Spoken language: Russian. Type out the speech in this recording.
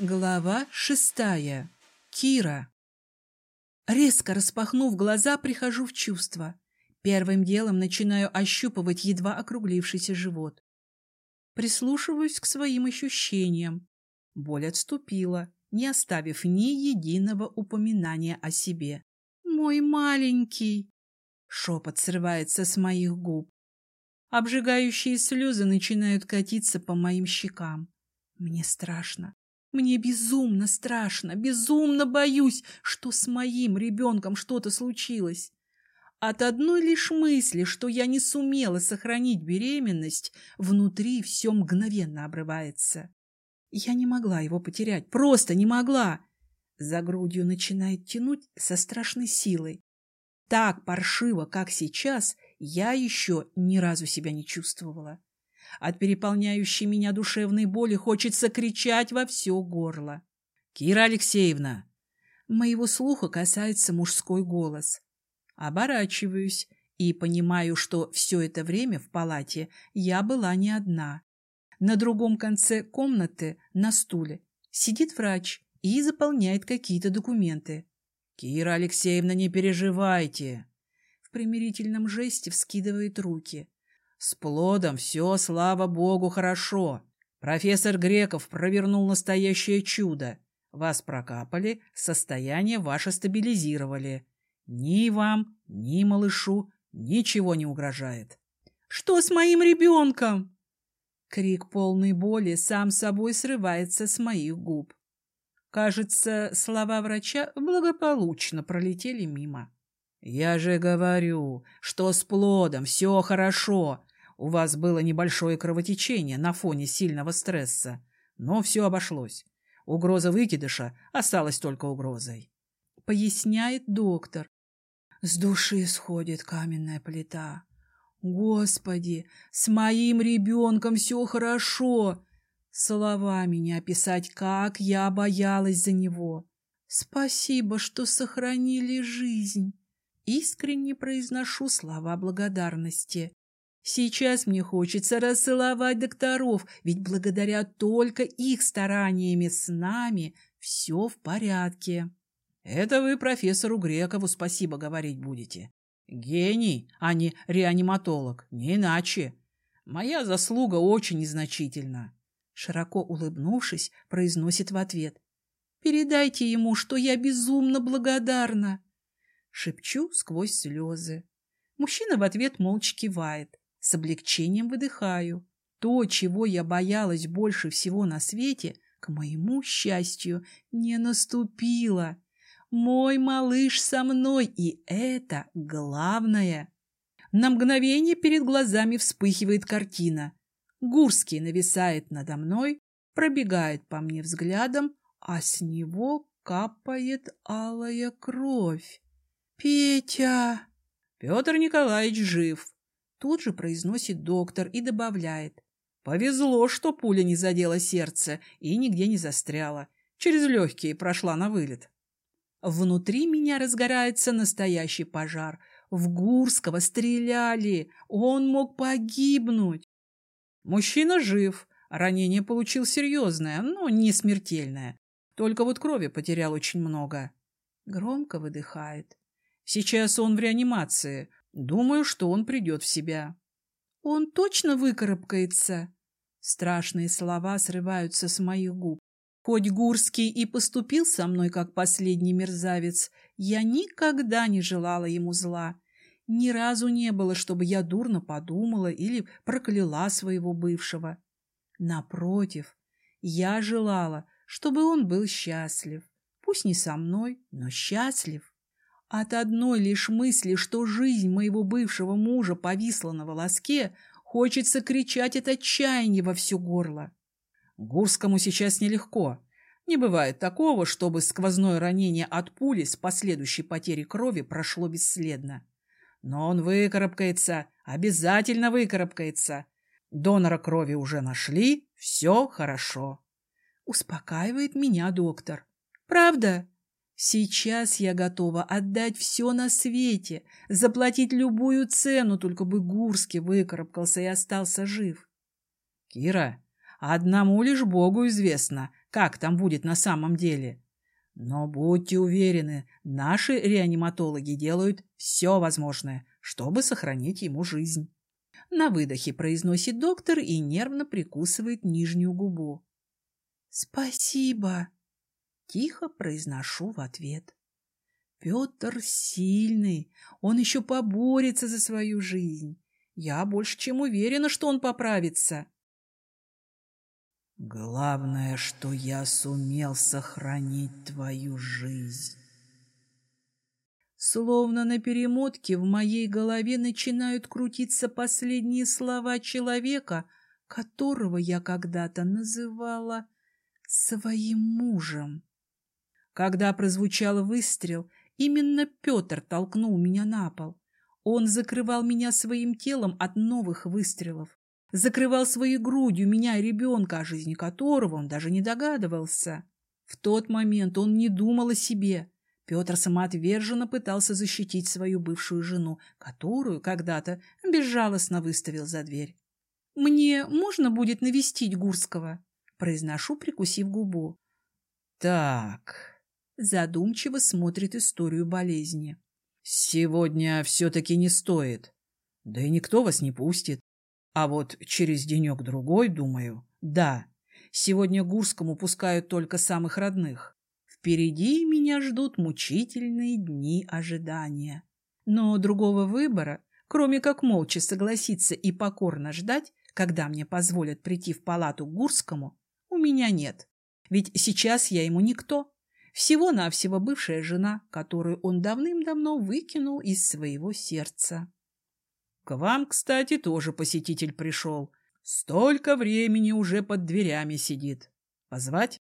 Глава шестая. Кира. Резко распахнув глаза, прихожу в чувство. Первым делом начинаю ощупывать едва округлившийся живот. Прислушиваюсь к своим ощущениям. Боль отступила, не оставив ни единого упоминания о себе. «Мой маленький!» Шепот срывается с моих губ. Обжигающие слезы начинают катиться по моим щекам. Мне страшно. Мне безумно страшно, безумно боюсь, что с моим ребенком что-то случилось. От одной лишь мысли, что я не сумела сохранить беременность, внутри все мгновенно обрывается. Я не могла его потерять, просто не могла. За грудью начинает тянуть со страшной силой. Так паршиво, как сейчас, я еще ни разу себя не чувствовала. От переполняющей меня душевной боли хочется кричать во все горло. «Кира Алексеевна!» Моего слуха касается мужской голос. Оборачиваюсь и понимаю, что все это время в палате я была не одна. На другом конце комнаты, на стуле, сидит врач и заполняет какие-то документы. «Кира Алексеевна, не переживайте!» В примирительном жесте вскидывает руки. С плодом все, слава богу, хорошо. Профессор Греков провернул настоящее чудо. Вас прокапали, состояние ваше стабилизировали. Ни вам, ни малышу ничего не угрожает. «Что с моим ребенком?» Крик полной боли сам собой срывается с моих губ. Кажется, слова врача благополучно пролетели мимо. «Я же говорю, что с плодом все хорошо. У вас было небольшое кровотечение на фоне сильного стресса, но все обошлось. Угроза выкидыша осталась только угрозой. Поясняет доктор. С души сходит каменная плита. Господи, с моим ребенком все хорошо. Словами не описать, как я боялась за него. Спасибо, что сохранили жизнь. Искренне произношу слова благодарности. Сейчас мне хочется расцеловать докторов, ведь благодаря только их стараниями с нами все в порядке. Это вы профессору Грекову спасибо говорить будете. Гений, а не реаниматолог, не иначе. Моя заслуга очень незначительна. Широко улыбнувшись, произносит в ответ. Передайте ему, что я безумно благодарна. Шепчу сквозь слезы. Мужчина в ответ молча кивает. С облегчением выдыхаю. То, чего я боялась больше всего на свете, к моему счастью, не наступило. Мой малыш со мной, и это главное. На мгновение перед глазами вспыхивает картина. Гурский нависает надо мной, пробегает по мне взглядом, а с него капает алая кровь. «Петя!» Петр Николаевич жив, Тут же произносит доктор и добавляет. Повезло, что пуля не задела сердце и нигде не застряла. Через легкие прошла на вылет. Внутри меня разгорается настоящий пожар. В Гурского стреляли. Он мог погибнуть. Мужчина жив. Ранение получил серьезное, но не смертельное. Только вот крови потерял очень много. Громко выдыхает. Сейчас он в реанимации. Думаю, что он придет в себя. Он точно выкарабкается? Страшные слова срываются с моих губ. Хоть Гурский и поступил со мной как последний мерзавец, я никогда не желала ему зла. Ни разу не было, чтобы я дурно подумала или прокляла своего бывшего. Напротив, я желала, чтобы он был счастлив. Пусть не со мной, но счастлив. От одной лишь мысли, что жизнь моего бывшего мужа повисла на волоске, хочется кричать от отчаяния во все горло. Гурскому сейчас нелегко. Не бывает такого, чтобы сквозное ранение от пули с последующей потерей крови прошло бесследно. Но он выкарабкается, обязательно выкарабкается. Донора крови уже нашли, все хорошо. Успокаивает меня доктор. Правда? Сейчас я готова отдать все на свете, заплатить любую цену, только бы Гурский выкарабкался и остался жив. Кира, одному лишь Богу известно, как там будет на самом деле. Но будьте уверены, наши реаниматологи делают все возможное, чтобы сохранить ему жизнь. На выдохе произносит доктор и нервно прикусывает нижнюю губу. «Спасибо!» — тихо произношу в ответ. Петр сильный, он еще поборется за свою жизнь. Я больше чем уверена, что он поправится. Главное, что я сумел сохранить твою жизнь. Словно на перемотке в моей голове начинают крутиться последние слова человека, которого я когда-то называла своим мужем. Когда прозвучал выстрел, именно Петр толкнул меня на пол. Он закрывал меня своим телом от новых выстрелов, закрывал своей грудью меня и ребенка, о жизни которого он даже не догадывался. В тот момент он не думал о себе. Петр самоотверженно пытался защитить свою бывшую жену, которую когда-то безжалостно выставил за дверь. «Мне можно будет навестить Гурского?» Произношу, прикусив губу. «Так...» Задумчиво смотрит историю болезни. Сегодня все-таки не стоит. Да и никто вас не пустит. А вот через денек-другой, думаю, да. Сегодня Гурскому пускают только самых родных. Впереди меня ждут мучительные дни ожидания. Но другого выбора, кроме как молча согласиться и покорно ждать, когда мне позволят прийти в палату к Гурскому, у меня нет. Ведь сейчас я ему никто. Всего-навсего бывшая жена, которую он давным-давно выкинул из своего сердца. К вам, кстати, тоже посетитель пришел. Столько времени уже под дверями сидит. Позвать?